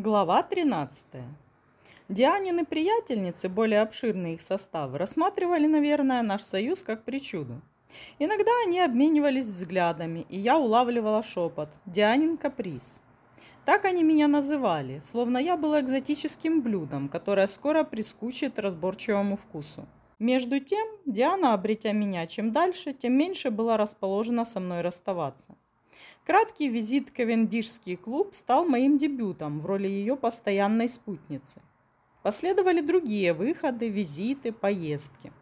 Глава 13. Дианины приятельницы, более обширные их составы, рассматривали, наверное, наш союз как причуду. Иногда они обменивались взглядами, и я улавливала шепот «Дианин каприз». Так они меня называли, словно я была экзотическим блюдом, которое скоро прискучит разборчивому вкусу. Между тем, Диана, обретя меня чем дальше, тем меньше была расположена со мной расставаться. Краткий визит в Кавендишский клуб стал моим дебютом в роли ее постоянной спутницы. Последовали другие выходы, визиты, поездки.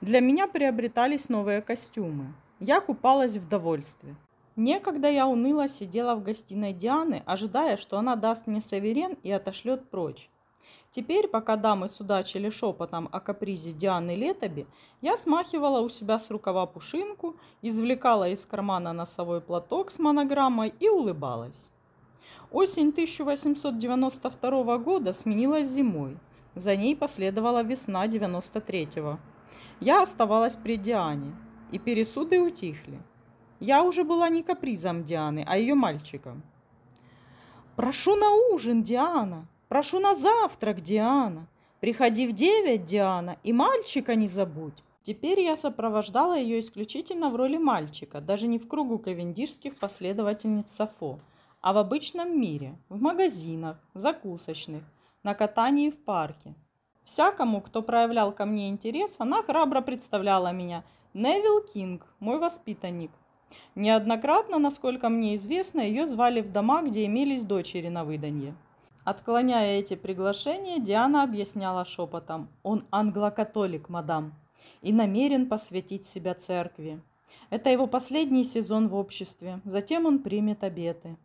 Для меня приобретались новые костюмы. Я купалась в довольстве. Некогда я уныло сидела в гостиной Дианы, ожидая, что она даст мне саверен и отошлет прочь. Теперь, пока дамы судачили шепотом о капризе Дианы Летоби, я смахивала у себя с рукава пушинку, извлекала из кармана носовой платок с монограммой и улыбалась. Осень 1892 года сменилась зимой. За ней последовала весна 93-го. Я оставалась при Диане, и пересуды утихли. Я уже была не капризом Дианы, а ее мальчиком. «Прошу на ужин, Диана!» Прошу на завтрак, Диана. Приходи в девять, Диана, и мальчика не забудь. Теперь я сопровождала ее исключительно в роли мальчика, даже не в кругу кавендишских последовательниц Сафо, а в обычном мире, в магазинах, закусочных, на катании в парке. Всякому, кто проявлял ко мне интерес, она храбро представляла меня. Невил Кинг, мой воспитанник. Неоднократно, насколько мне известно, ее звали в дома, где имелись дочери на выданье. Отклоняя эти приглашения, Диана объясняла шепотом. «Он англокатолик, мадам, и намерен посвятить себя церкви. Это его последний сезон в обществе, затем он примет обеты».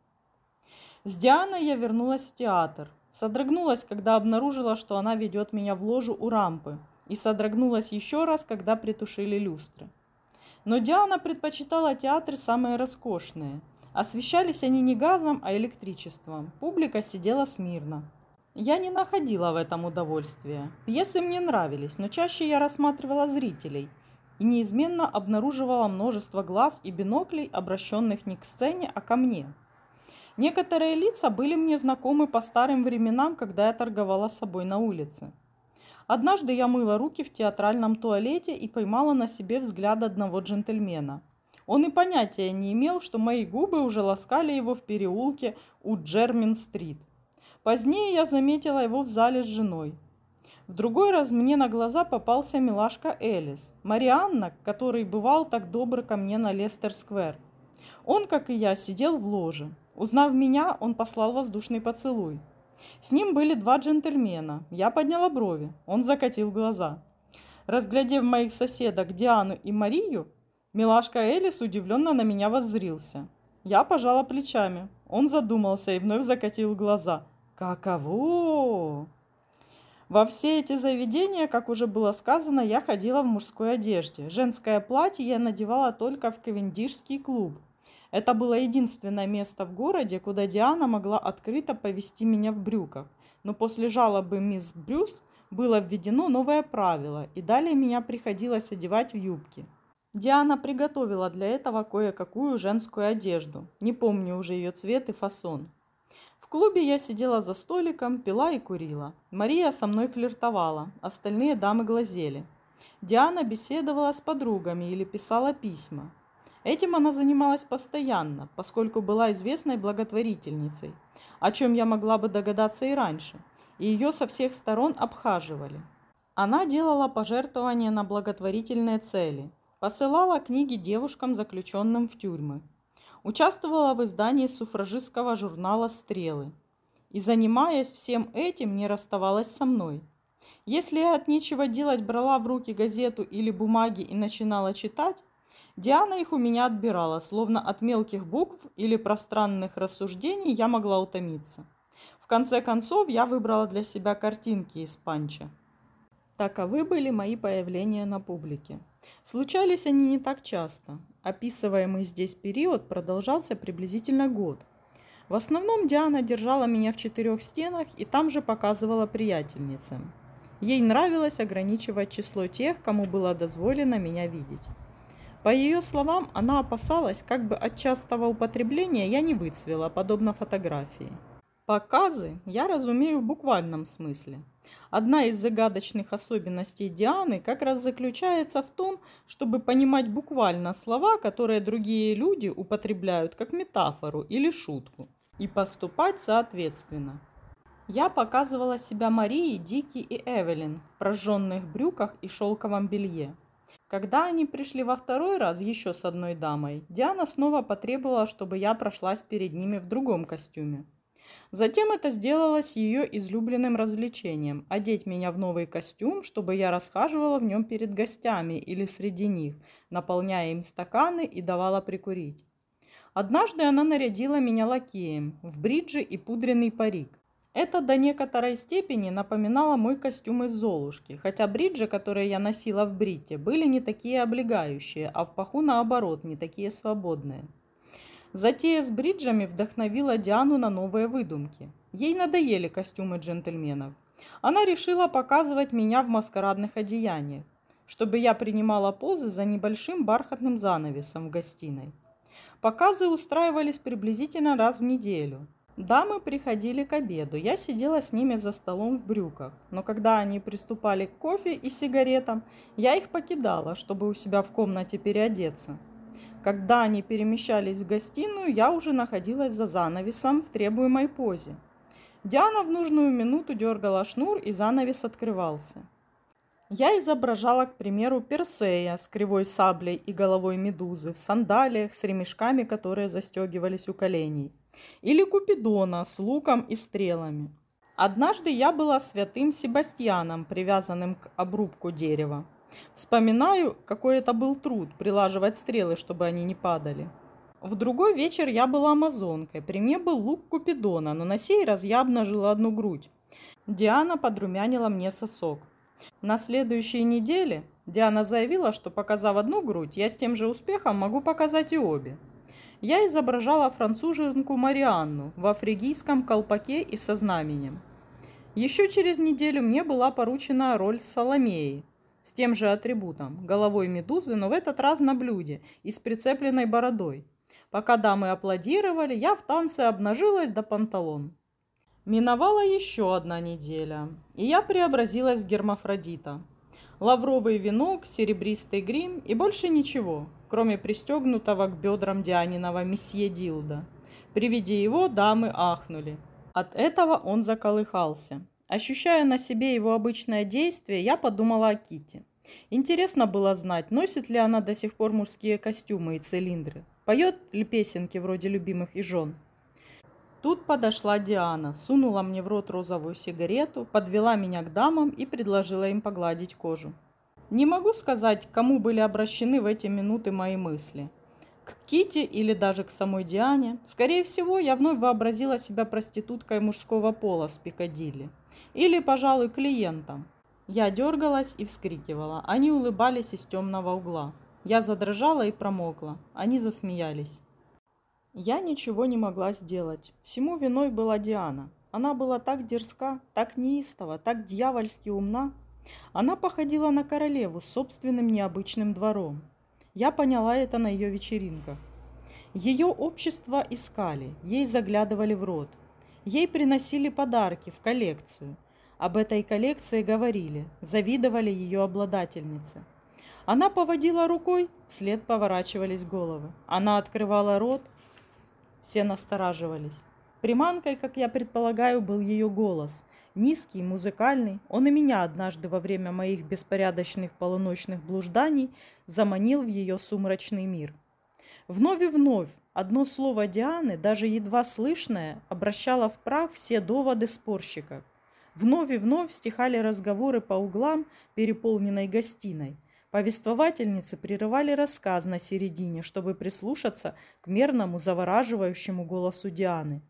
С Дианой я вернулась в театр. Содрогнулась, когда обнаружила, что она ведет меня в ложу у рампы, и содрогнулась еще раз, когда притушили люстры. Но Диана предпочитала театры самые роскошные – Освещались они не газом, а электричеством. Публика сидела смирно. Я не находила в этом удовольствия. Пьесы мне нравились, но чаще я рассматривала зрителей и неизменно обнаруживала множество глаз и биноклей, обращенных не к сцене, а ко мне. Некоторые лица были мне знакомы по старым временам, когда я торговала собой на улице. Однажды я мыла руки в театральном туалете и поймала на себе взгляд одного джентльмена – он и понятия не имел, что мои губы уже ласкали его в переулке у Джермин-стрит. Позднее я заметила его в зале с женой. В другой раз мне на глаза попался милашка Элис, Марианна, который бывал так добр ко мне на Лестер-сквер. Он, как и я, сидел в ложе. Узнав меня, он послал воздушный поцелуй. С ним были два джентльмена. Я подняла брови. Он закатил глаза. Разглядев моих соседок Диану и Марию, Милашка Элис удивленно на меня воззрился. Я пожала плечами. Он задумался и вновь закатил глаза. Каково? Во все эти заведения, как уже было сказано, я ходила в мужской одежде. Женское платье я надевала только в Кавендишский клуб. Это было единственное место в городе, куда Диана могла открыто повести меня в брюках. Но после жалобы мисс Брюс было введено новое правило, и далее меня приходилось одевать в юбки. Диана приготовила для этого кое-какую женскую одежду. Не помню уже ее цвет и фасон. В клубе я сидела за столиком, пила и курила. Мария со мной флиртовала, остальные дамы глазели. Диана беседовала с подругами или писала письма. Этим она занималась постоянно, поскольку была известной благотворительницей, о чем я могла бы догадаться и раньше, и ее со всех сторон обхаживали. Она делала пожертвования на благотворительные цели – Посылала книги девушкам, заключенным в тюрьмы. Участвовала в издании суфражистского журнала «Стрелы». И, занимаясь всем этим, не расставалась со мной. Если я от нечего делать брала в руки газету или бумаги и начинала читать, Диана их у меня отбирала, словно от мелких букв или пространных рассуждений я могла утомиться. В конце концов, я выбрала для себя картинки из панча. Таковы были мои появления на публике. Случались они не так часто. Описываемый здесь период продолжался приблизительно год. В основном Диана держала меня в четырех стенах и там же показывала приятельницам. Ей нравилось ограничивать число тех, кому было дозволено меня видеть. По ее словам, она опасалась, как бы от частого употребления я не выцвела, подобно фотографии. Показы я разумею в буквальном смысле. Одна из загадочных особенностей Дианы как раз заключается в том, чтобы понимать буквально слова, которые другие люди употребляют как метафору или шутку, и поступать соответственно. Я показывала себя Марии, Дики и Эвелин в прожженных брюках и шелковом белье. Когда они пришли во второй раз еще с одной дамой, Диана снова потребовала, чтобы я прошлась перед ними в другом костюме. Затем это сделалось ее излюбленным развлечением – одеть меня в новый костюм, чтобы я расхаживала в нем перед гостями или среди них, наполняя им стаканы и давала прикурить. Однажды она нарядила меня лакеем в бриджи и пудренный парик. Это до некоторой степени напоминало мой костюм из Золушки, хотя бриджи, которые я носила в Брите, были не такие облегающие, а в паху наоборот не такие свободные. Затея с бриджами вдохновила Диану на новые выдумки. Ей надоели костюмы джентльменов. Она решила показывать меня в маскарадных одеяниях, чтобы я принимала позы за небольшим бархатным занавесом в гостиной. Показы устраивались приблизительно раз в неделю – Дамы приходили к обеду. Я сидела с ними за столом в брюках. Но когда они приступали к кофе и сигаретам, я их покидала, чтобы у себя в комнате переодеться. Когда они перемещались в гостиную, я уже находилась за занавесом в требуемой позе. Диана в нужную минуту дергала шнур, и занавес открывался. Я изображала, к примеру, Персея с кривой саблей и головой медузы в сандалиях с ремешками, которые застегивались у коленей или Купидона с луком и стрелами. Однажды я была святым Себастьяном, привязанным к обрубку дерева. Вспоминаю, какой это был труд прилаживать стрелы, чтобы они не падали. В другой вечер я была амазонкой. При мне был лук Купидона, но на сей раз я обнажила одну грудь. Диана подрумянила мне сосок. На следующей неделе Диана заявила, что показав одну грудь, я с тем же успехом могу показать и обе я изображала француженку Марианну в афригийском колпаке и со знаменем. Еще через неделю мне была поручена роль Соломеи с тем же атрибутом – головой медузы, но в этот раз на блюде и с прицепленной бородой. Пока дамы аплодировали, я в танце обнажилась до панталон. Миновала еще одна неделя, и я преобразилась в гермафродита. Лавровый венок, серебристый грим и больше ничего – кроме пристегнутого к бедрам Дианинова месье Дилда. При виде его дамы ахнули. От этого он заколыхался. Ощущая на себе его обычное действие, я подумала о Ките. Интересно было знать, носит ли она до сих пор мужские костюмы и цилиндры. Поет ли песенки вроде любимых и жен. Тут подошла Диана, сунула мне в рот розовую сигарету, подвела меня к дамам и предложила им погладить кожу. Не могу сказать, кому были обращены в эти минуты мои мысли. К Кити или даже к самой Диане. Скорее всего, я вновь вообразила себя проституткой мужского пола с Пикадилли. Или, пожалуй, клиентом. Я дергалась и вскрикивала. Они улыбались из темного угла. Я задрожала и промокла. Они засмеялись. Я ничего не могла сделать. Всему виной была Диана. Она была так дерзка, так неистова, так дьявольски умна, она походила на королеву с собственным необычным двором. Я поняла это на ее вечеринках. Ее общество искали, ей заглядывали в рот. Ей приносили подарки в коллекцию. Об этой коллекции говорили, завидовали ее обладательнице. Она поводила рукой, вслед поворачивались головы. Она открывала рот, все настораживались. Приманкой, как я предполагаю, был ее голос. Низкий, музыкальный, он и меня однажды во время моих беспорядочных полуночных блужданий заманил в ее сумрачный мир. Вновь и вновь одно слово Дианы, даже едва слышное, обращало в прах все доводы спорщиков. Вновь и вновь стихали разговоры по углам переполненной гостиной. Повествовательницы прерывали рассказ на середине, чтобы прислушаться к мерному, завораживающему голосу Дианы.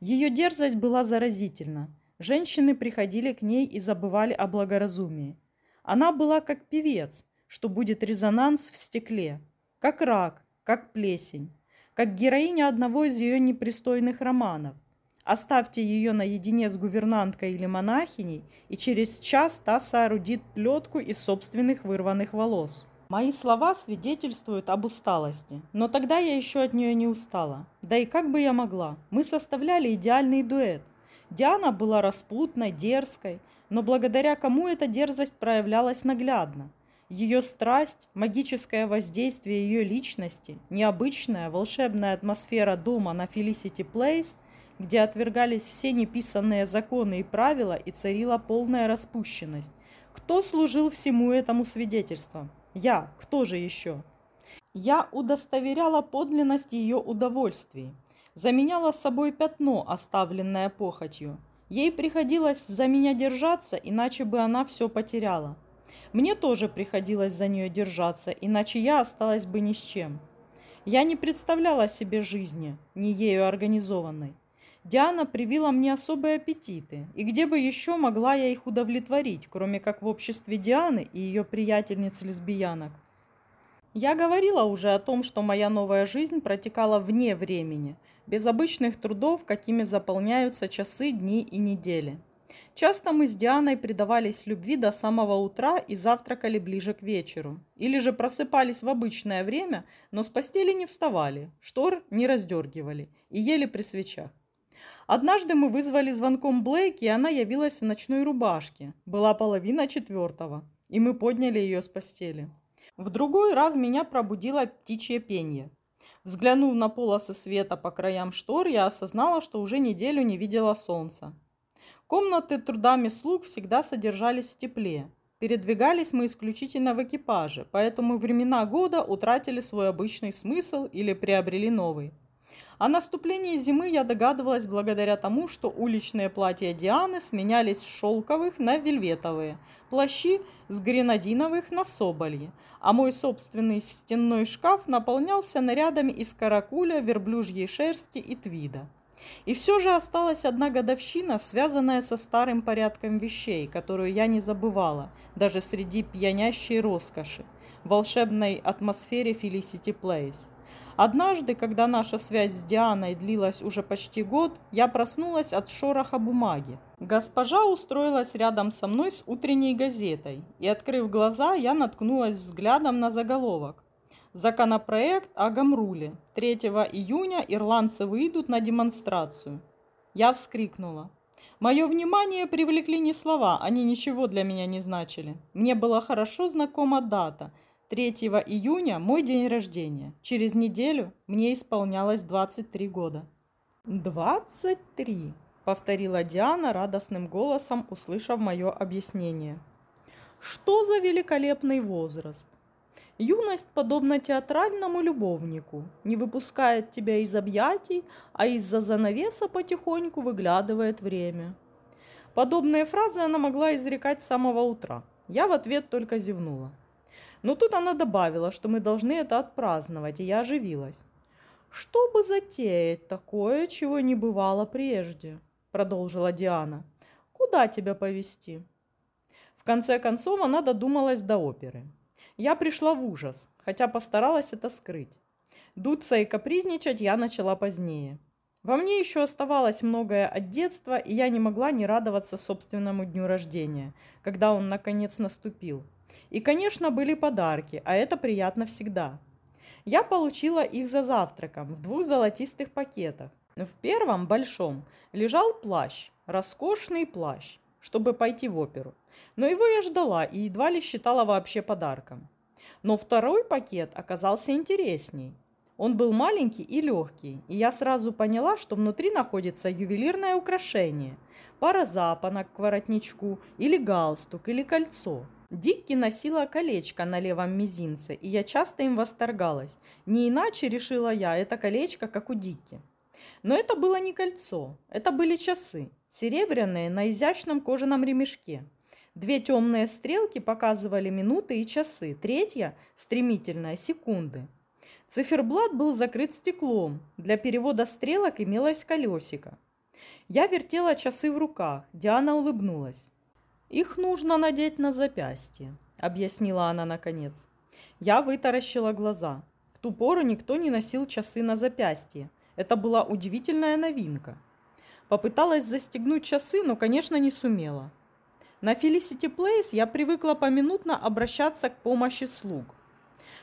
Ее дерзость была заразительна – Женщины приходили к ней и забывали о благоразумии. Она была как певец, что будет резонанс в стекле, как рак, как плесень, как героиня одного из ее непристойных романов. Оставьте ее наедине с гувернанткой или монахиней, и через час та соорудит плетку из собственных вырванных волос. Мои слова свидетельствуют об усталости, но тогда я еще от нее не устала. Да и как бы я могла? Мы составляли идеальный дуэт. Диана была распутной, дерзкой, но благодаря кому эта дерзость проявлялась наглядно. Ее страсть, магическое воздействие ее личности, необычная волшебная атмосфера дома на Felicity Place, где отвергались все неписанные законы и правила и царила полная распущенность. Кто служил всему этому свидетельством? Я, кто же еще? Я удостоверяла подлинность ее удовольствий, заменяла собой пятно, оставленное похотью. Ей приходилось за меня держаться, иначе бы она все потеряла. Мне тоже приходилось за нее держаться, иначе я осталась бы ни с чем. Я не представляла себе жизни, не ею организованной. Диана привила мне особые аппетиты, и где бы еще могла я их удовлетворить, кроме как в обществе Дианы и ее приятельниц-лесбиянок. Я говорила уже о том, что моя новая жизнь протекала вне времени, без обычных трудов, какими заполняются часы, дни и недели. Часто мы с Дианой предавались любви до самого утра и завтракали ближе к вечеру. Или же просыпались в обычное время, но с постели не вставали, штор не раздергивали и ели при свечах. Однажды мы вызвали звонком Блейк, и она явилась в ночной рубашке. Была половина четвертого, и мы подняли ее с постели. В другой раз меня пробудило птичье пение. Взглянув на полосы света по краям штор, я осознала, что уже неделю не видела солнца. Комнаты трудами слуг всегда содержались в тепле. Передвигались мы исключительно в экипаже, поэтому времена года утратили свой обычный смысл или приобрели новый. О наступлении зимы я догадывалась благодаря тому, что уличные платья Дианы сменялись с шелковых на вельветовые, плащи с гренадиновых на собольи, а мой собственный стенной шкаф наполнялся нарядами из каракуля, верблюжьей шерсти и твида. И все же осталась одна годовщина, связанная со старым порядком вещей, которую я не забывала, даже среди пьянящей роскоши, волшебной атмосфере Felicity Place. Однажды, когда наша связь с Дианой длилась уже почти год, я проснулась от шороха бумаги. Госпожа устроилась рядом со мной с утренней газетой, и, открыв глаза, я наткнулась взглядом на заголовок. Законопроект о Гамруле. 3 июня ирландцы выйдут на демонстрацию. Я вскрикнула. Мое внимание привлекли не слова, они ничего для меня не значили. Мне была хорошо знакома дата – 3 июня мой день рождения. Через неделю мне исполнялось 23 года. 23, повторила Диана радостным голосом, услышав мое объяснение. Что за великолепный возраст? Юность подобна театральному любовнику, не выпускает тебя из объятий, а из-за занавеса потихоньку выглядывает время. Подобные фразы она могла изрекать с самого утра. Я в ответ только зевнула. Но тут она добавила, что мы должны это отпраздновать, и я оживилась. «Чтобы затеять такое, чего не бывало прежде», — продолжила Диана. «Куда тебя повести? В конце концов она додумалась до оперы. Я пришла в ужас, хотя постаралась это скрыть. Дуться и капризничать я начала позднее. Во мне еще оставалось многое от детства, и я не могла не радоваться собственному дню рождения, когда он наконец наступил. И, конечно, были подарки, а это приятно всегда. Я получила их за завтраком в двух золотистых пакетах. В первом, большом, лежал плащ, роскошный плащ, чтобы пойти в оперу. Но его я ждала и едва ли считала вообще подарком. Но второй пакет оказался интересней. Он был маленький и легкий, и я сразу поняла, что внутри находится ювелирное украшение, пара запонок к воротничку, или галстук, или кольцо – Дикки носила колечко на левом мизинце, и я часто им восторгалась. Не иначе, решила я, это колечко, как у Дикки. Но это было не кольцо, это были часы, серебряные на изящном кожаном ремешке. Две темные стрелки показывали минуты и часы, третья, стремительная, секунды. Циферблат был закрыт стеклом, для перевода стрелок имелось колесико. Я вертела часы в руках, Диана улыбнулась. «Их нужно надеть на запястье», — объяснила она наконец. Я вытаращила глаза. В ту пору никто не носил часы на запястье. Это была удивительная новинка. Попыталась застегнуть часы, но, конечно, не сумела. На Felicity Place я привыкла поминутно обращаться к помощи слуг.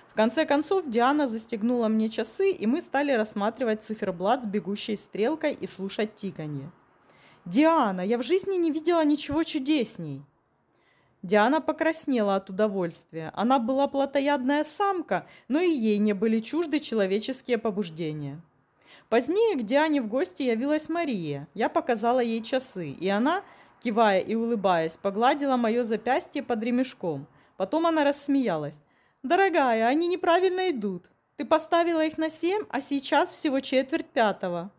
В конце концов Диана застегнула мне часы, и мы стали рассматривать циферблат с бегущей стрелкой и слушать тиканье. «Диана, я в жизни не видела ничего чудесней!» Диана покраснела от удовольствия. Она была плотоядная самка, но и ей не были чужды человеческие побуждения. Позднее к Диане в гости явилась Мария. Я показала ей часы, и она, кивая и улыбаясь, погладила мое запястье под ремешком. Потом она рассмеялась. «Дорогая, они неправильно идут. Ты поставила их на семь, а сейчас всего четверть пятого».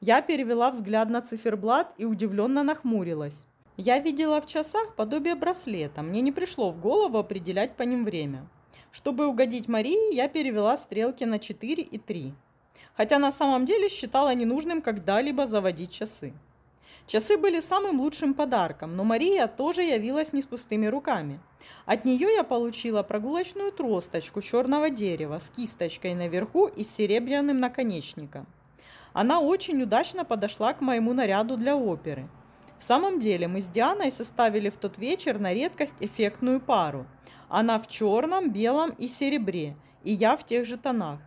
Я перевела взгляд на циферблат и удивленно нахмурилась. Я видела в часах подобие браслета, мне не пришло в голову определять по ним время. Чтобы угодить Марии, я перевела стрелки на 4 и 3. Хотя на самом деле считала ненужным когда-либо заводить часы. Часы были самым лучшим подарком, но Мария тоже явилась не с пустыми руками. От нее я получила прогулочную тросточку черного дерева с кисточкой наверху и с серебряным наконечником. Она очень удачно подошла к моему наряду для оперы – в самом деле мы с Дианой составили в тот вечер на редкость эффектную пару. Она в черном, белом и серебре, и я в тех же тонах.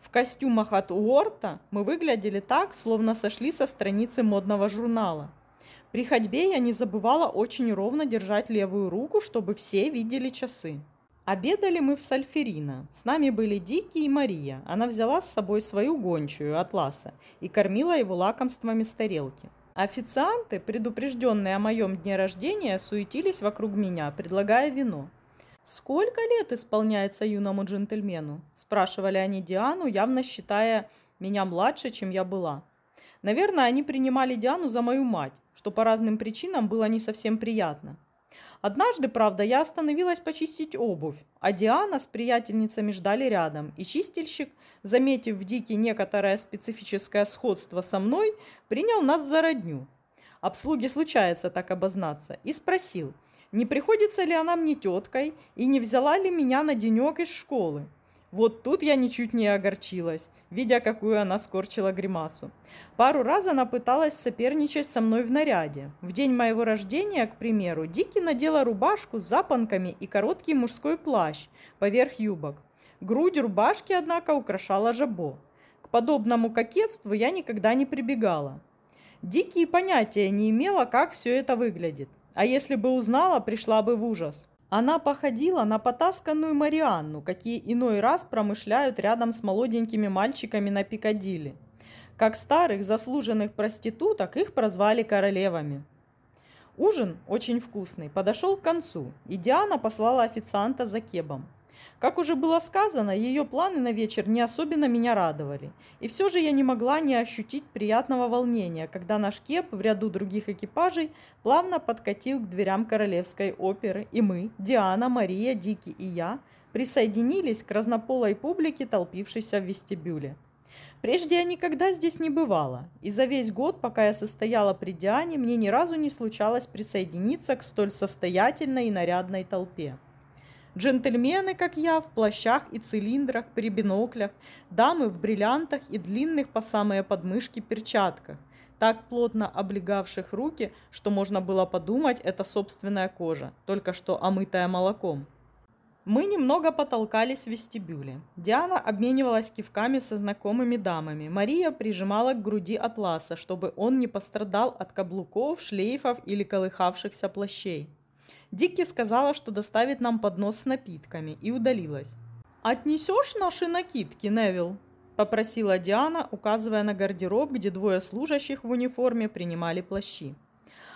В костюмах от Уорта мы выглядели так, словно сошли со страницы модного журнала. При ходьбе я не забывала очень ровно держать левую руку, чтобы все видели часы. Обедали мы в Сальферино. С нами были Дики и Мария. Она взяла с собой свою гончую, Атласа, и кормила его лакомствами с тарелки. Официанты, предупрежденные о моем дне рождения, суетились вокруг меня, предлагая вино. «Сколько лет исполняется юному джентльмену?» – спрашивали они Диану, явно считая меня младше, чем я была. Наверное, они принимали Диану за мою мать, что по разным причинам было не совсем приятно. Однажды, правда, я остановилась почистить обувь, а Диана с приятельницами ждали рядом, и чистильщик, заметив в Дике некоторое специфическое сходство со мной, принял нас за родню. Обслуге случается так обознаться, и спросил, не приходится ли она мне теткой и не взяла ли меня на денек из школы. Вот тут я ничуть не огорчилась, видя, какую она скорчила гримасу. Пару раз она пыталась соперничать со мной в наряде. В день моего рождения, к примеру, Дики надела рубашку с запонками и короткий мужской плащ поверх юбок. Грудь рубашки, однако, украшала жабо. К подобному кокетству я никогда не прибегала. Дики понятия не имела, как все это выглядит. А если бы узнала, пришла бы в ужас. Она походила на потасканную Марианну, какие иной раз промышляют рядом с молоденькими мальчиками на Пикадилли. Как старых заслуженных проституток их прозвали королевами. Ужин, очень вкусный, подошел к концу, и Диана послала официанта за кебом. Как уже было сказано, ее планы на вечер не особенно меня радовали. И все же я не могла не ощутить приятного волнения, когда наш кеп в ряду других экипажей плавно подкатил к дверям королевской оперы, и мы, Диана, Мария, Дики и я, присоединились к разнополой публике, толпившейся в вестибюле. Прежде я никогда здесь не бывала, и за весь год, пока я состояла при Диане, мне ни разу не случалось присоединиться к столь состоятельной и нарядной толпе. Джентльмены, как я, в плащах и цилиндрах, при биноклях, дамы в бриллиантах и длинных по самые подмышки перчатках, так плотно облегавших руки, что можно было подумать, это собственная кожа, только что омытая молоком. Мы немного потолкались в вестибюле. Диана обменивалась кивками со знакомыми дамами. Мария прижимала к груди атласа, чтобы он не пострадал от каблуков, шлейфов или колыхавшихся плащей. Дикки сказала, что доставит нам поднос с напитками, и удалилась. «Отнесешь наши накидки, Невил?» – попросила Диана, указывая на гардероб, где двое служащих в униформе принимали плащи.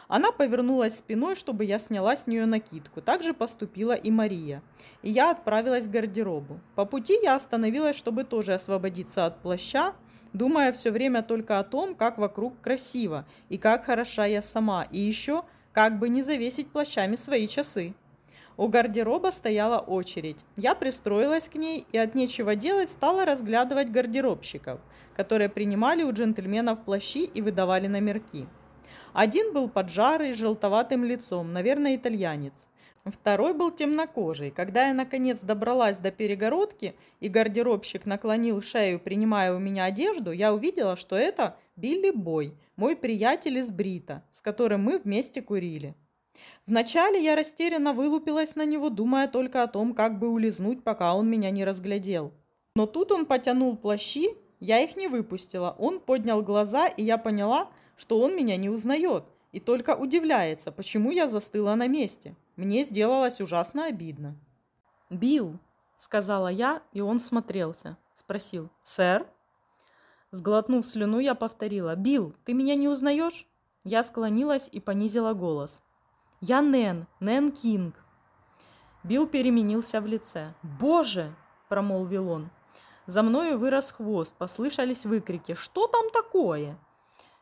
Она повернулась спиной, чтобы я сняла с нее накидку. Так же поступила и Мария. И я отправилась к гардеробу. По пути я остановилась, чтобы тоже освободиться от плаща, думая все время только о том, как вокруг красиво и как хороша я сама. И еще – как бы не завесить плащами свои часы. У гардероба стояла очередь. Я пристроилась к ней и от нечего делать стала разглядывать гардеробщиков, которые принимали у джентльменов плащи и выдавали номерки. Один был поджарый, с желтоватым лицом, наверное, итальянец. Второй был темнокожий. Когда я, наконец, добралась до перегородки, и гардеробщик наклонил шею, принимая у меня одежду, я увидела, что это Билли Бой, мой приятель из Брита, с которым мы вместе курили. Вначале я растерянно вылупилась на него, думая только о том, как бы улизнуть, пока он меня не разглядел. Но тут он потянул плащи, я их не выпустила. Он поднял глаза, и я поняла, что он меня не узнает, и только удивляется, почему я застыла на месте. Мне сделалось ужасно обидно. «Билл», — сказала я, и он смотрелся. Спросил, «Сэр?» Сглотнув слюну, я повторила, «Билл, ты меня не узнаешь?» Я склонилась и понизила голос. «Я Нэн, Нэн Кинг». Билл переменился в лице. «Боже!» – промолвил он. За мною вырос хвост, послышались выкрики. «Что там такое?»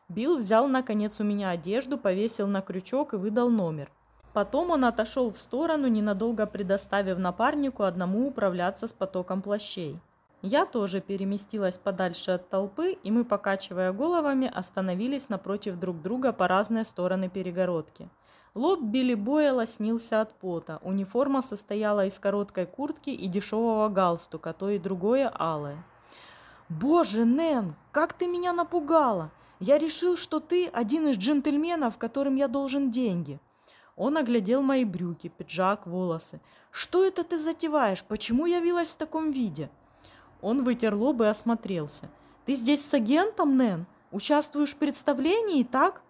Билл взял, наконец, у меня одежду, повесил на крючок и выдал номер. Потом он отошел в сторону, ненадолго предоставив напарнику одному управляться с потоком плащей. Я тоже переместилась подальше от толпы, и мы, покачивая головами, остановились напротив друг друга по разные стороны перегородки – Лоб Билли Боя лоснился от пота. Униформа состояла из короткой куртки и дешевого галстука, то и другое алое. «Боже, Нэн, как ты меня напугала! Я решил, что ты один из джентльменов, которым я должен деньги». Он оглядел мои брюки, пиджак, волосы. «Что это ты затеваешь? Почему явилась в таком виде?» Он вытер лоб и осмотрелся. «Ты здесь с агентом, Нэн? Участвуешь в представлении, так?»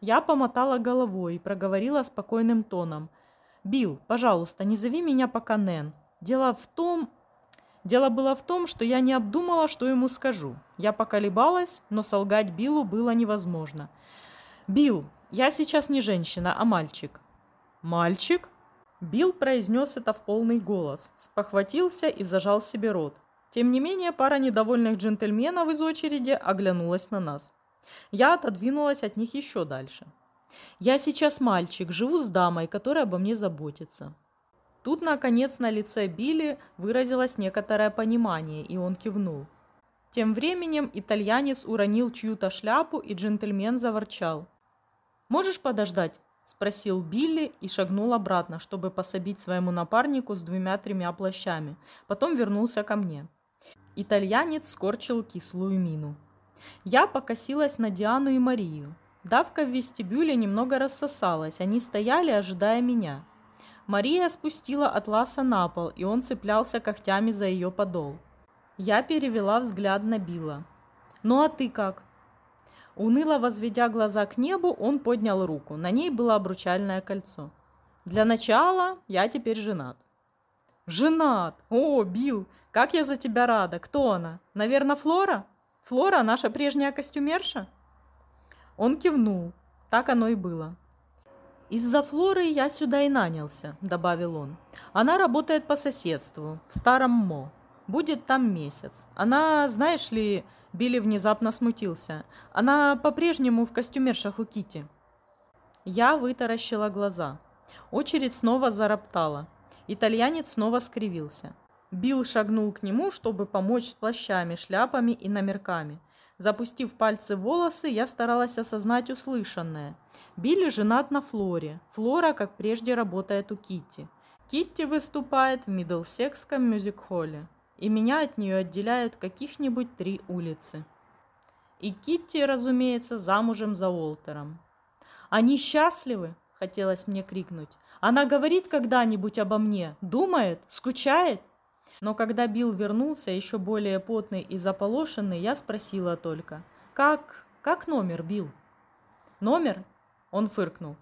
Я помотала головой и проговорила спокойным тоном. «Билл, пожалуйста, не зови меня пока Нэн. Дело в том...» Дело было в том, что я не обдумала, что ему скажу. Я поколебалась, но солгать Биллу было невозможно. «Билл, я сейчас не женщина, а мальчик». «Мальчик?» Билл произнес это в полный голос, спохватился и зажал себе рот. Тем не менее, пара недовольных джентльменов из очереди оглянулась на нас. Я отодвинулась от них еще дальше. Я сейчас мальчик, живу с дамой, которая обо мне заботится. Тут, наконец, на лице Билли выразилось некоторое понимание, и он кивнул. Тем временем итальянец уронил чью-то шляпу, и джентльмен заворчал. «Можешь подождать?» – спросил Билли и шагнул обратно, чтобы пособить своему напарнику с двумя-тремя плащами. Потом вернулся ко мне. Итальянец скорчил кислую мину. Я покосилась на Диану и Марию. Давка в вестибюле немного рассосалась, они стояли, ожидая меня. Мария спустила атласа на пол, и он цеплялся когтями за ее подол. Я перевела взгляд на Билла. «Ну а ты как?» Уныло возведя глаза к небу, он поднял руку. На ней было обручальное кольцо. «Для начала я теперь женат». «Женат! О, Билл, как я за тебя рада! Кто она? Наверное, Флора?» Флора наша прежняя костюмерша?» Он кивнул. Так оно и было. «Из-за Флоры я сюда и нанялся», — добавил он. «Она работает по соседству, в старом МО. Будет там месяц. Она, знаешь ли, Билли внезапно смутился. Она по-прежнему в костюмершах у Кити. Я вытаращила глаза. Очередь снова зароптала. Итальянец снова скривился. Билл шагнул к нему, чтобы помочь с плащами, шляпами и номерками. Запустив пальцы в волосы, я старалась осознать услышанное. Билли женат на Флоре. Флора, как прежде, работает у Китти. Китти выступает в Миддлсекском мюзик-холле. И меня от нее отделяют каких-нибудь три улицы. И Китти, разумеется, замужем за Уолтером. «Они счастливы?» – хотелось мне крикнуть. «Она говорит когда-нибудь обо мне? Думает? Скучает?» Но когда Билл вернулся, еще более потный и заполошенный, я спросила только, «Как... как номер, Билл?» «Номер?» – он фыркнул.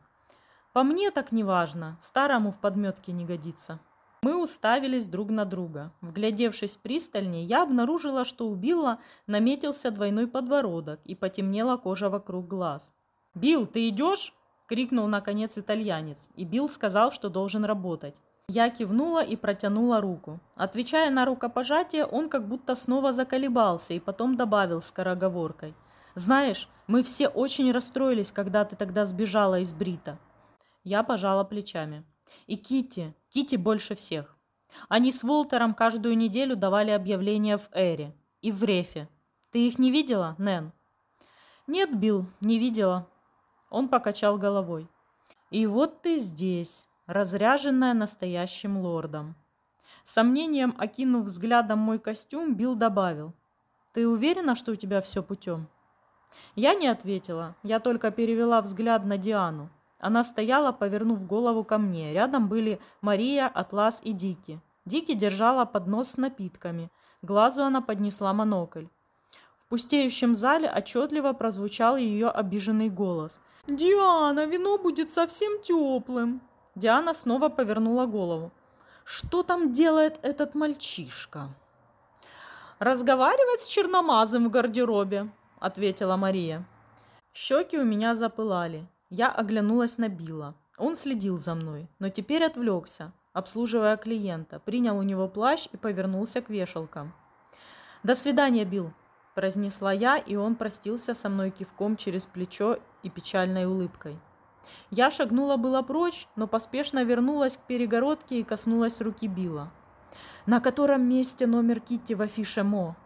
«По мне так неважно, старому в подметке не годится». Мы уставились друг на друга. Вглядевшись пристальнее, я обнаружила, что у Билла наметился двойной подбородок и потемнела кожа вокруг глаз. «Билл, ты идешь?» – крикнул наконец итальянец, и Билл сказал, что должен работать. Я кивнула и протянула руку. Отвечая на рукопожатие, он как будто снова заколебался и потом добавил скороговоркой. «Знаешь, мы все очень расстроились, когда ты тогда сбежала из Брита». Я пожала плечами. И Кити, Кити больше всех. Они с Волтером каждую неделю давали объявления в Эре и в Рефе. Ты их не видела, Нэн? Нет, Билл, не видела. Он покачал головой. И вот ты здесь разряженная настоящим лордом. Сомнением окинув взглядом мой костюм, Билл добавил. «Ты уверена, что у тебя все путем?» Я не ответила, я только перевела взгляд на Диану. Она стояла, повернув голову ко мне. Рядом были Мария, Атлас и Дики. Дики держала поднос с напитками. Глазу она поднесла монокль. В пустеющем зале отчетливо прозвучал ее обиженный голос. «Диана, вино будет совсем теплым!» Диана снова повернула голову. «Что там делает этот мальчишка?» «Разговаривать с черномазым в гардеробе», — ответила Мария. Щеки у меня запылали. Я оглянулась на Билла. Он следил за мной, но теперь отвлекся, обслуживая клиента, принял у него плащ и повернулся к вешалкам. «До свидания, Билл!» – произнесла я, и он простился со мной кивком через плечо и печальной улыбкой. Я шагнула было прочь, но поспешно вернулась к перегородке и коснулась руки Билла. «На котором месте номер Китти в афише Мо?»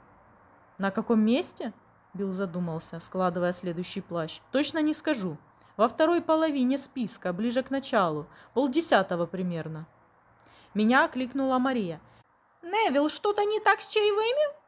«На каком месте?» – Билл задумался, складывая следующий плащ. «Точно не скажу. Во второй половине списка, ближе к началу, полдесятого примерно». Меня окликнула Мария. «Невил, что-то не так с чаевыми?»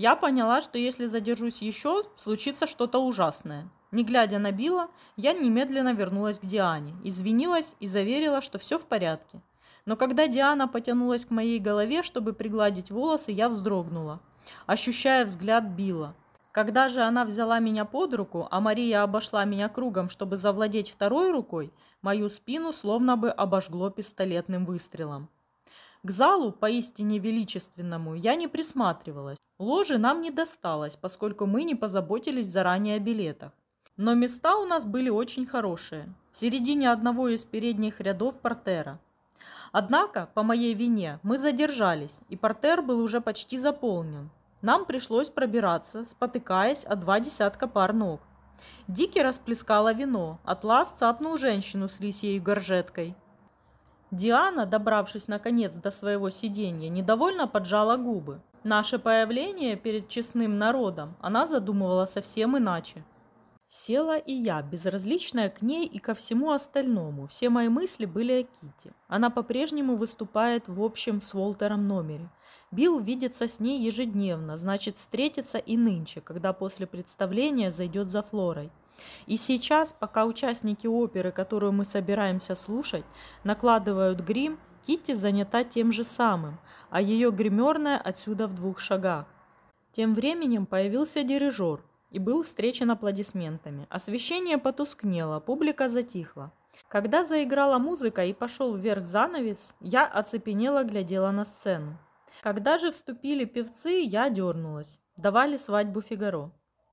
Я поняла, что если задержусь еще, случится что-то ужасное. Не глядя на Билла, я немедленно вернулась к Диане, извинилась и заверила, что все в порядке. Но когда Диана потянулась к моей голове, чтобы пригладить волосы, я вздрогнула, ощущая взгляд Билла. Когда же она взяла меня под руку, а Мария обошла меня кругом, чтобы завладеть второй рукой, мою спину словно бы обожгло пистолетным выстрелом. К залу, поистине величественному, я не присматривалась. Ложи нам не досталось, поскольку мы не позаботились заранее о билетах. Но места у нас были очень хорошие, в середине одного из передних рядов портера. Однако, по моей вине, мы задержались, и портер был уже почти заполнен. Нам пришлось пробираться, спотыкаясь о два десятка пар ног. Дики расплескала вино, Атлас цапнул женщину с лисьей горжеткой. Диана, добравшись наконец до своего сиденья, недовольно поджала губы. Наше появление перед честным народом она задумывала совсем иначе. Села и я, безразличная к ней и ко всему остальному. Все мои мысли были о Ките. Она по-прежнему выступает в общем с Волтером номере. Билл видится с ней ежедневно, значит встретится и нынче, когда после представления зайдет за Флорой. И сейчас, пока участники оперы, которую мы собираемся слушать, накладывают грим, Китти занята тем же самым, а ее гримерная отсюда в двух шагах. Тем временем появился дирижер, и был встречен аплодисментами. Освещение потускнело, публика затихла. Когда заиграла музыка и пошел вверх занавес, я оцепенела глядела на сцену. Когда же вступили певцы, я дернулась. Давали свадьбу Фигаро.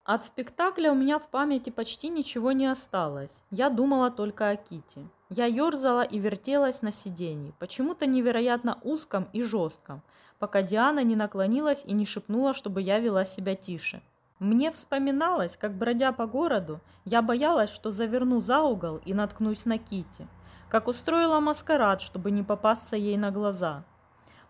От спектакля у меня в памяти почти ничего не осталось. Я думала только о Ките. Я ерзала и вертелась на сиденье, почему-то невероятно узком и жестком, пока Диана не наклонилась и не шепнула, чтобы я вела себя тише. Мне вспоминалось, как, бродя по городу, я боялась, что заверну за угол и наткнусь на Кити, как устроила маскарад, чтобы не попасться ей на глаза.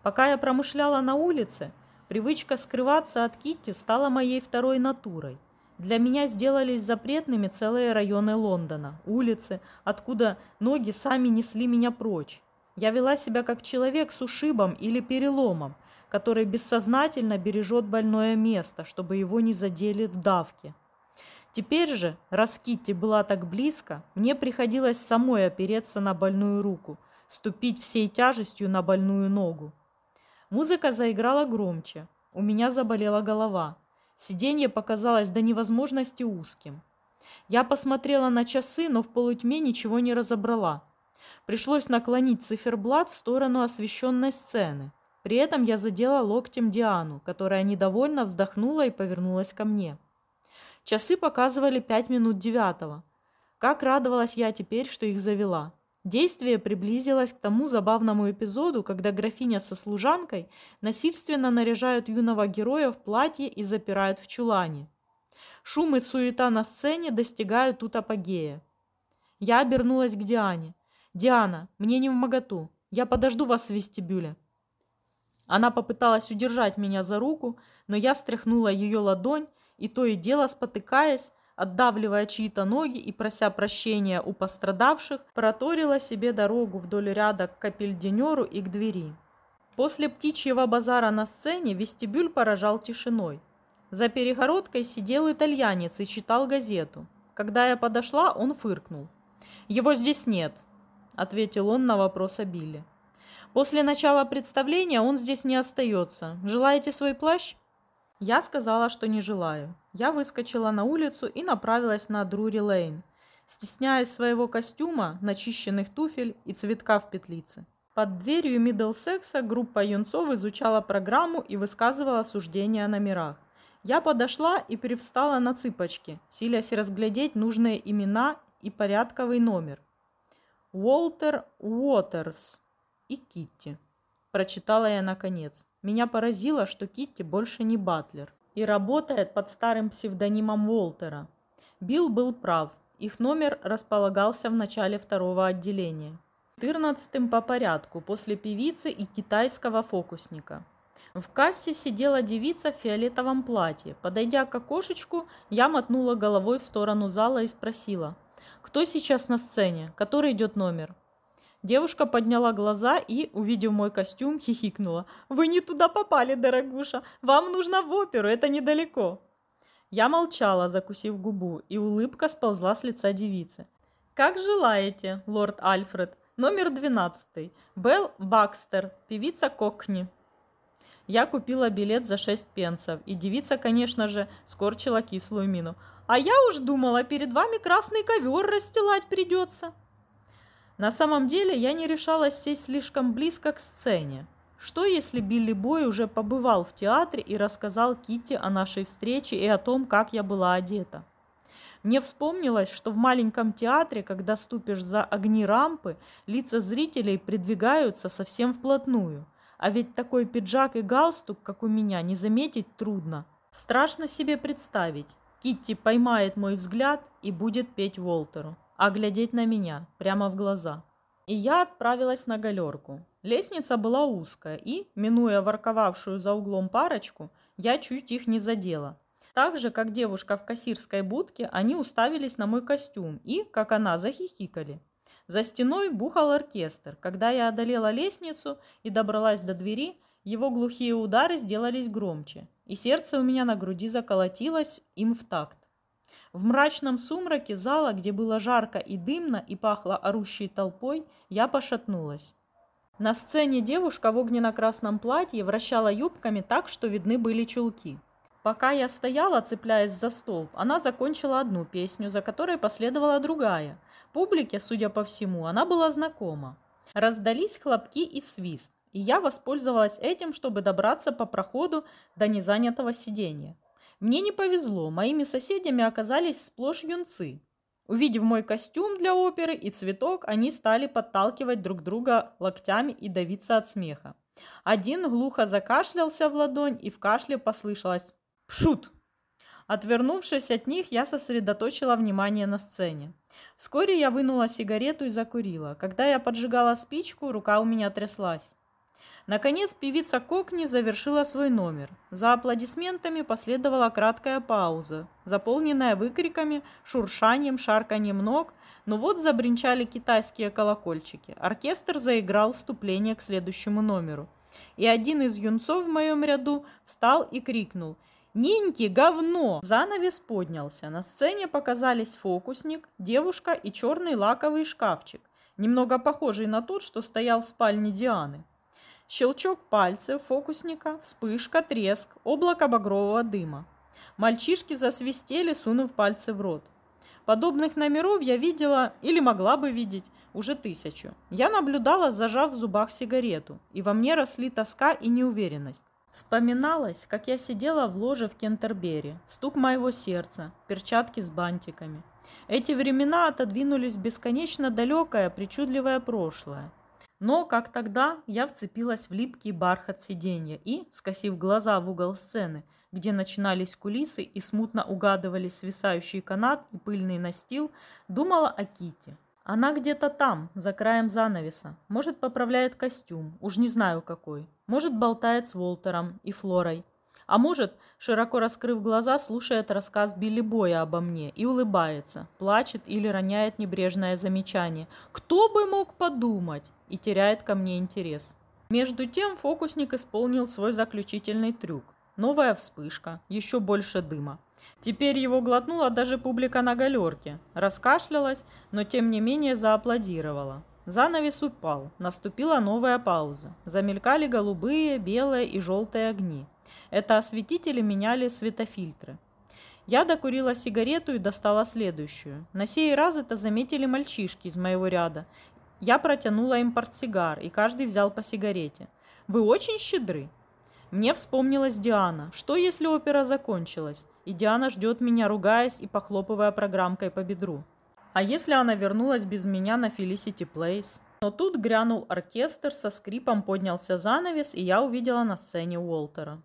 Пока я промышляла на улице, привычка скрываться от Кити стала моей второй натурой. Для меня сделались запретными целые районы Лондона, улицы, откуда ноги сами несли меня прочь. Я вела себя как человек с ушибом или переломом, который бессознательно бережет больное место, чтобы его не задели в давке. Теперь же, раз Китти была так близко, мне приходилось самой опереться на больную руку, ступить всей тяжестью на больную ногу. Музыка заиграла громче. У меня заболела голова. Сиденье показалось до невозможности узким. Я посмотрела на часы, но в полутьме ничего не разобрала. Пришлось наклонить циферблат в сторону освещенной сцены. При этом я задела локтем Диану, которая недовольно вздохнула и повернулась ко мне. Часы показывали пять минут девятого. Как радовалась я теперь, что их завела. Действие приблизилось к тому забавному эпизоду, когда графиня со служанкой насильственно наряжают юного героя в платье и запирают в чулане. Шум и суета на сцене достигают тут апогея. Я обернулась к Диане. «Диана, мне не в моготу. Я подожду вас в вестибюле». Она попыталась удержать меня за руку, но я встряхнула ее ладонь и то и дело спотыкаясь, отдавливая чьи-то ноги и прося прощения у пострадавших, проторила себе дорогу вдоль ряда к капельдинеру и к двери. После птичьего базара на сцене вестибюль поражал тишиной. За перегородкой сидел итальянец и читал газету. Когда я подошла, он фыркнул. «Его здесь нет», — ответил он на вопрос о Билли. «После начала представления он здесь не остается. Желаете свой плащ?» Я сказала, что не желаю. Я выскочила на улицу и направилась на Друри Лейн, стесняясь своего костюма, начищенных туфель и цветка в петлице. Под дверью Миддлсекса группа юнцов изучала программу и высказывала суждения о номерах. Я подошла и привстала на цыпочки, силясь разглядеть нужные имена и порядковый номер. Уолтер Уотерс и Китти. Прочитала я наконец. Меня поразило, что Китти больше не Батлер и работает под старым псевдонимом Уолтера. Билл был прав. Их номер располагался в начале второго отделения. 14 по порядку после певицы и китайского фокусника. В кассе сидела девица в фиолетовом платье. Подойдя к окошечку, я мотнула головой в сторону зала и спросила, «Кто сейчас на сцене? Который идет номер?» Девушка подняла глаза и, увидев мой костюм, хихикнула. «Вы не туда попали, дорогуша! Вам нужно в оперу, это недалеко!» Я молчала, закусив губу, и улыбка сползла с лица девицы. «Как желаете, лорд Альфред. Номер 12. Белл Бакстер, певица Кокни». Я купила билет за 6 пенсов, и девица, конечно же, скорчила кислую мину. «А я уж думала, перед вами красный ковер расстилать придется». На самом деле я не решалась сесть слишком близко к сцене. Что если Билли Бой уже побывал в театре и рассказал Китти о нашей встрече и о том, как я была одета? Мне вспомнилось, что в маленьком театре, когда ступишь за огни рампы, лица зрителей придвигаются совсем вплотную – а ведь такой пиджак и галстук, как у меня, не заметить трудно. Страшно себе представить. Китти поймает мой взгляд и будет петь Волтеру, а глядеть на меня, прямо в глаза. И я отправилась на галерку. Лестница была узкая, и, минуя ворковавшую за углом парочку, я чуть их не задела. Так же, как девушка в кассирской будке, они уставились на мой костюм и, как она, захихикали. За стеной бухал оркестр. Когда я одолела лестницу и добралась до двери, его глухие удары сделались громче, и сердце у меня на груди заколотилось им в такт. В мрачном сумраке зала, где было жарко и дымно и пахло орущей толпой, я пошатнулась. На сцене девушка в огненно-красном платье вращала юбками так, что видны были чулки. Пока я стояла, цепляясь за столб, она закончила одну песню, за которой последовала другая. Публике, судя по всему, она была знакома. Раздались хлопки и свист, и я воспользовалась этим, чтобы добраться по проходу до незанятого сидения. Мне не повезло, моими соседями оказались сплошь юнцы. Увидев мой костюм для оперы и цветок, они стали подталкивать друг друга локтями и давиться от смеха. Один глухо закашлялся в ладонь, и в кашле послышалось Пшут! Отвернувшись от них, я сосредоточила внимание на сцене. Вскоре я вынула сигарету и закурила. Когда я поджигала спичку, рука у меня тряслась. Наконец певица Кокни завершила свой номер. За аплодисментами последовала краткая пауза, заполненная выкриками, шуршанием, шарканием ног, но вот забринчали китайские колокольчики. Оркестр заиграл вступление к следующему номеру. И один из юнцов в моем ряду встал и крикнул – Ниньки, говно! Занавес поднялся. На сцене показались фокусник, девушка и черный лаковый шкафчик, немного похожий на тот, что стоял в спальне Дианы. Щелчок пальцев фокусника, вспышка, треск, облако багрового дыма. Мальчишки засвистели, сунув пальцы в рот. Подобных номеров я видела или могла бы видеть уже тысячу. Я наблюдала, зажав в зубах сигарету, и во мне росли тоска и неуверенность. Вспоминалось, как я сидела в ложе в Кентербери, стук моего сердца, перчатки с бантиками. Эти времена отодвинулись бесконечно далекое, причудливое прошлое. Но, как тогда, я вцепилась в липкий бархат сиденья и, скосив глаза в угол сцены, где начинались кулисы и смутно угадывались свисающий канат и пыльный настил, думала о Ките. Она где-то там, за краем занавеса. Может, поправляет костюм, уж не знаю какой. Может, болтает с Волтером и Флорой. А может, широко раскрыв глаза, слушает рассказ Билли Боя обо мне и улыбается, плачет или роняет небрежное замечание. «Кто бы мог подумать?» и теряет ко мне интерес. Между тем фокусник исполнил свой заключительный трюк. Новая вспышка, еще больше дыма. Теперь его глотнула даже публика на галерке, раскашлялась, но тем не менее зааплодировала. Занавес упал, наступила новая пауза. Замелькали голубые, белые и желтые огни. Это осветители меняли светофильтры. Я докурила сигарету и достала следующую. На сей раз это заметили мальчишки из моего ряда. Я протянула им портсигар, и каждый взял по сигарете. «Вы очень щедры», мне вспомнилась Диана. Что, если опера закончилась, и Диана ждет меня, ругаясь и похлопывая программкой по бедру? А если она вернулась без меня на Felicity Place? Но тут грянул оркестр, со скрипом поднялся занавес, и я увидела на сцене Уолтера.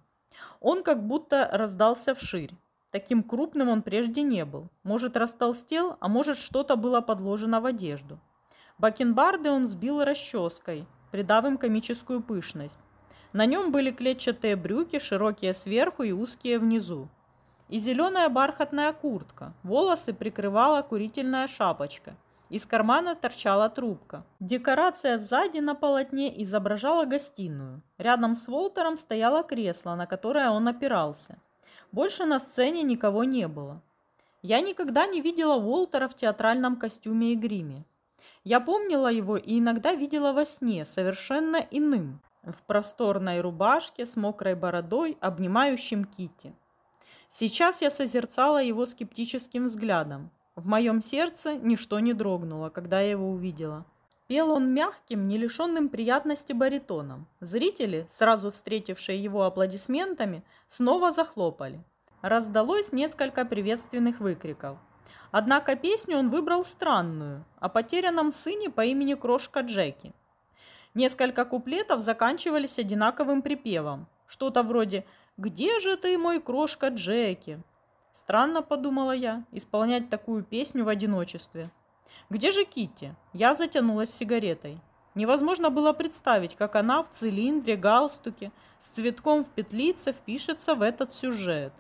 Он как будто раздался вширь. Таким крупным он прежде не был. Может, растолстел, а может, что-то было подложено в одежду. Бакенбарды он сбил расческой, придав им комическую пышность. На нем были клетчатые брюки, широкие сверху и узкие внизу. И зеленая бархатная куртка. Волосы прикрывала курительная шапочка. Из кармана торчала трубка. Декорация сзади на полотне изображала гостиную. Рядом с Волтером стояло кресло, на которое он опирался. Больше на сцене никого не было. Я никогда не видела Уолтера в театральном костюме и гриме. Я помнила его и иногда видела во сне, совершенно иным в просторной рубашке с мокрой бородой, обнимающим Кити. Сейчас я созерцала его скептическим взглядом. В моем сердце ничто не дрогнуло, когда я его увидела. Пел он мягким, не лишенным приятности баритоном. Зрители, сразу встретившие его аплодисментами, снова захлопали. Раздалось несколько приветственных выкриков. Однако песню он выбрал странную, о потерянном сыне по имени Крошка Джеки – Несколько куплетов заканчивались одинаковым припевом. Что-то вроде «Где же ты, мой крошка Джеки?» Странно, подумала я, исполнять такую песню в одиночестве. Где же Китти? Я затянулась сигаретой. Невозможно было представить, как она в цилиндре, галстуке, с цветком в петлице впишется в этот сюжет.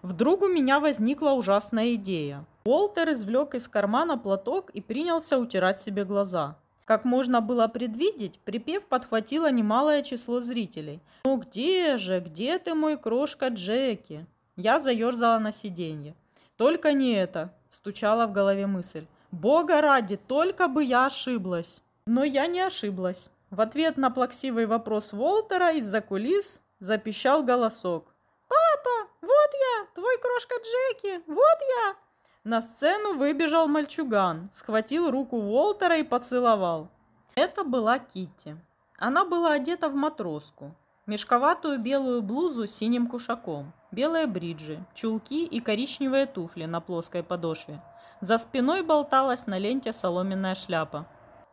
Вдруг у меня возникла ужасная идея. Уолтер извлек из кармана платок и принялся утирать себе глаза. Как можно было предвидеть, припев подхватило немалое число зрителей. «Ну где же, где ты, мой крошка Джеки?» Я заерзала на сиденье. «Только не это!» – стучала в голове мысль. «Бога ради, только бы я ошиблась!» Но я не ошиблась. В ответ на плаксивый вопрос Волтера из-за кулис запищал голосок. «Папа, вот я, твой крошка Джеки, вот я!» На сцену выбежал мальчуган, схватил руку Уолтера и поцеловал. Это была Китти. Она была одета в матроску. Мешковатую белую блузу с синим кушаком, белые бриджи, чулки и коричневые туфли на плоской подошве. За спиной болталась на ленте соломенная шляпа.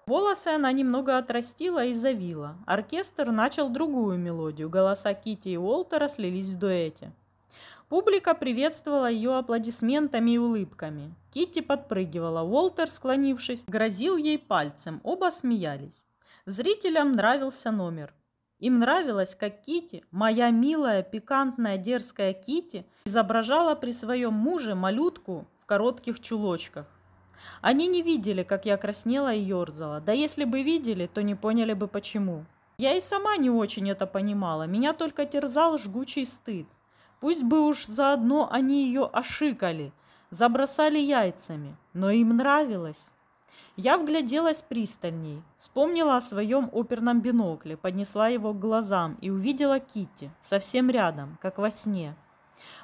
Волосы она немного отрастила и завила. Оркестр начал другую мелодию. Голоса Кити и Уолтера слились в дуэте. Публика приветствовала ее аплодисментами и улыбками. Китти подпрыгивала, Уолтер, склонившись, грозил ей пальцем, оба смеялись. Зрителям нравился номер. Им нравилось, как Кити, моя милая, пикантная, дерзкая Кити, изображала при своем муже малютку в коротких чулочках. Они не видели, как я краснела и ерзала. Да если бы видели, то не поняли бы почему. Я и сама не очень это понимала. Меня только терзал жгучий стыд. Пусть бы уж заодно они ее ошикали, забросали яйцами, но им нравилось. Я вгляделась пристальней, вспомнила о своем оперном бинокле, поднесла его к глазам и увидела Китти совсем рядом, как во сне.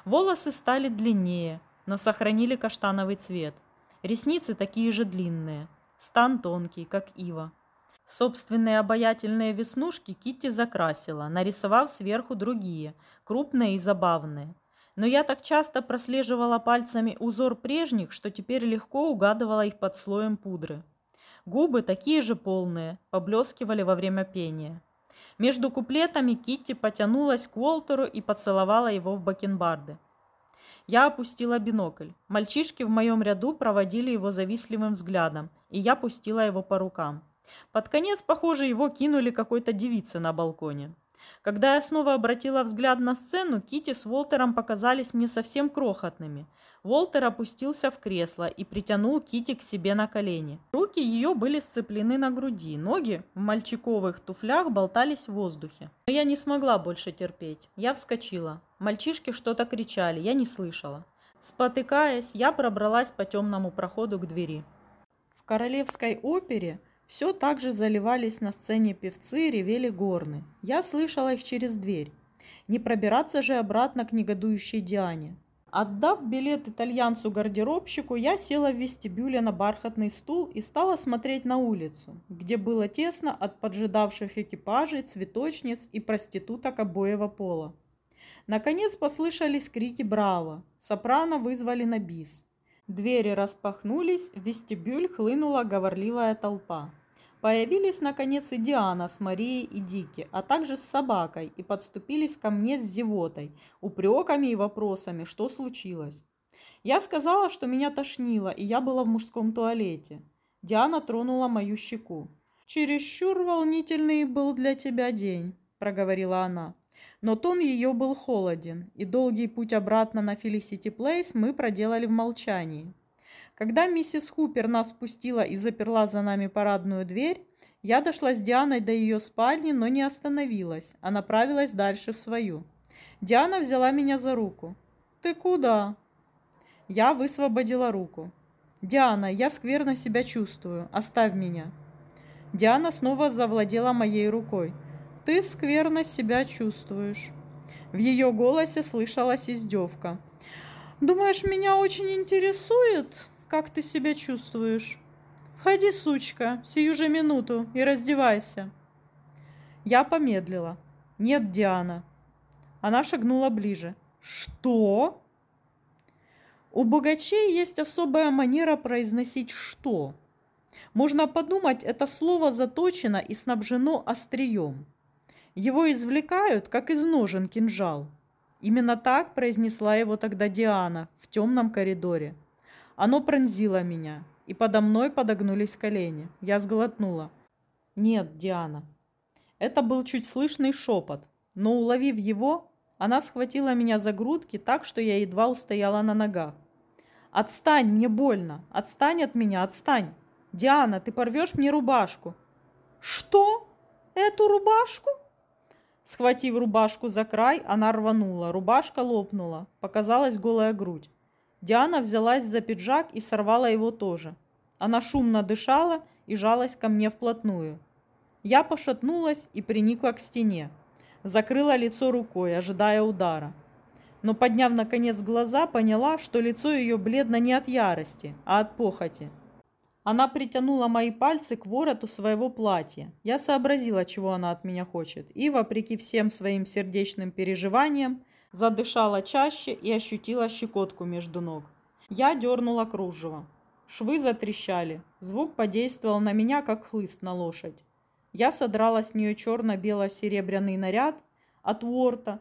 Волосы стали длиннее, но сохранили каштановый цвет. Ресницы такие же длинные, стан тонкий, как ива. Собственные обаятельные веснушки Китти закрасила, нарисовав сверху другие, крупные и забавные. Но я так часто прослеживала пальцами узор прежних, что теперь легко угадывала их под слоем пудры. Губы такие же полные, поблескивали во время пения. Между куплетами Китти потянулась к Уолтеру и поцеловала его в бакенбарды. Я опустила бинокль. Мальчишки в моем ряду проводили его завистливым взглядом, и я пустила его по рукам. Под конец, похоже, его кинули какой-то девице на балконе. Когда я снова обратила взгляд на сцену, Кити с Волтером показались мне совсем крохотными. Волтер опустился в кресло и притянул Кити к себе на колени. Руки ее были сцеплены на груди, ноги в мальчиковых туфлях болтались в воздухе. Но я не смогла больше терпеть. Я вскочила. Мальчишки что-то кричали, я не слышала. Спотыкаясь, я пробралась по темному проходу к двери. В королевской опере все так же заливались на сцене певцы, ревели горны. Я слышала их через дверь. Не пробираться же обратно к негодующей Диане. Отдав билет итальянцу-гардеробщику, я села в вестибюле на бархатный стул и стала смотреть на улицу, где было тесно от поджидавших экипажей, цветочниц и проституток обоего пола. Наконец послышались крики «Браво!». Сопрано вызвали на бис. Двери распахнулись, в вестибюль хлынула говорливая толпа. Появились, наконец, и Диана с Марией и Дики, а также с собакой, и подступились ко мне с зевотой, упреками и вопросами, что случилось. Я сказала, что меня тошнило, и я была в мужском туалете. Диана тронула мою щеку. «Чересчур волнительный был для тебя день», – проговорила она. Но тон ее был холоден, и долгий путь обратно на Фелисити Плейс мы проделали в молчании. Когда миссис Хупер нас спустила и заперла за нами парадную дверь, я дошла с Дианой до ее спальни, но не остановилась, а направилась дальше в свою. Диана взяла меня за руку. «Ты куда?» Я высвободила руку. «Диана, я скверно себя чувствую. Оставь меня». Диана снова завладела моей рукой. Ты скверно себя чувствуешь. В ее голосе слышалась издевка. Думаешь, меня очень интересует, как ты себя чувствуешь? Входи, сучка, сию же минуту и раздевайся. Я помедлила. Нет, Диана. Она шагнула ближе. Что? У богачей есть особая манера произносить «что». Можно подумать, это слово заточено и снабжено острием. Его извлекают, как из ножен кинжал. Именно так произнесла его тогда Диана в темном коридоре. Оно пронзило меня, и подо мной подогнулись колени. Я сглотнула. «Нет, Диана». Это был чуть слышный шепот, но, уловив его, она схватила меня за грудки так, что я едва устояла на ногах. «Отстань, мне больно! Отстань от меня, отстань! Диана, ты порвешь мне рубашку!» «Что? Эту рубашку?» Схватив рубашку за край, она рванула. Рубашка лопнула. Показалась голая грудь. Диана взялась за пиджак и сорвала его тоже. Она шумно дышала и жалась ко мне вплотную. Я пошатнулась и приникла к стене. Закрыла лицо рукой, ожидая удара. Но, подняв наконец глаза, поняла, что лицо ее бледно не от ярости, а от похоти. Она притянула мои пальцы к вороту своего платья. Я сообразила, чего она от меня хочет, и, вопреки всем своим сердечным переживаниям, задышала чаще и ощутила щекотку между ног. Я дернула кружево. Швы затрещали. Звук подействовал на меня, как хлыст на лошадь. Я содрала с нее черно-бело-серебряный наряд от Уорта,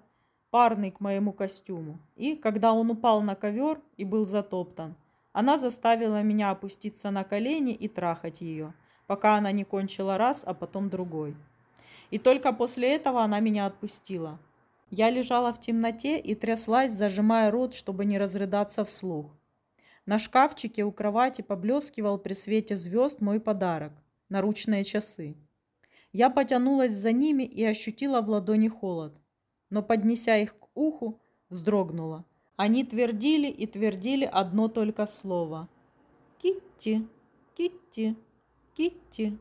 парный к моему костюму. И, когда он упал на ковер и был затоптан, она заставила меня опуститься на колени и трахать ее, пока она не кончила раз, а потом другой. И только после этого она меня отпустила. Я лежала в темноте и тряслась, зажимая рот, чтобы не разрыдаться вслух. На шкафчике у кровати поблескивал при свете звезд мой подарок – наручные часы. Я потянулась за ними и ощутила в ладони холод, но, поднеся их к уху, вздрогнула – они твердили и твердили одно только слово. «Китти, Китти, Китти».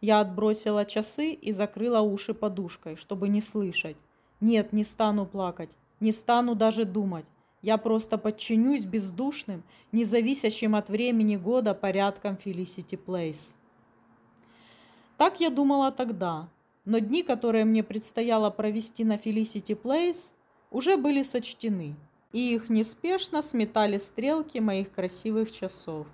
Я отбросила часы и закрыла уши подушкой, чтобы не слышать. Нет, не стану плакать, не стану даже думать. Я просто подчинюсь бездушным, независящим от времени года порядкам Felicity Place. Так я думала тогда, но дни, которые мне предстояло провести на Felicity Place, уже были сочтены и их неспешно сметали стрелки моих красивых часов.